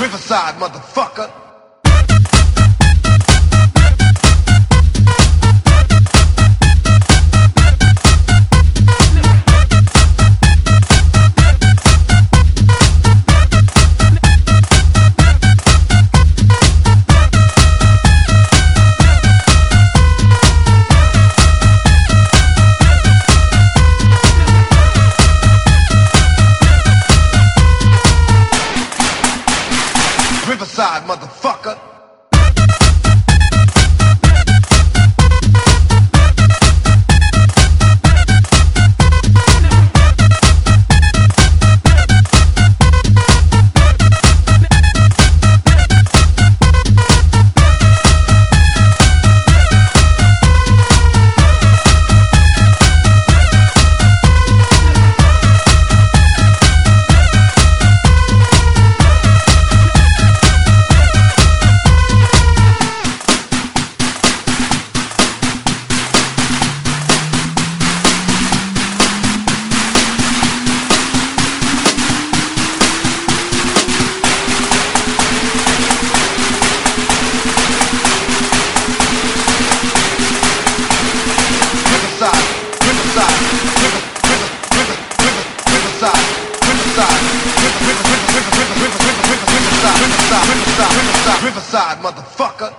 Riverside, motherfucker. side, motherfucker. Riverside, motherfucker.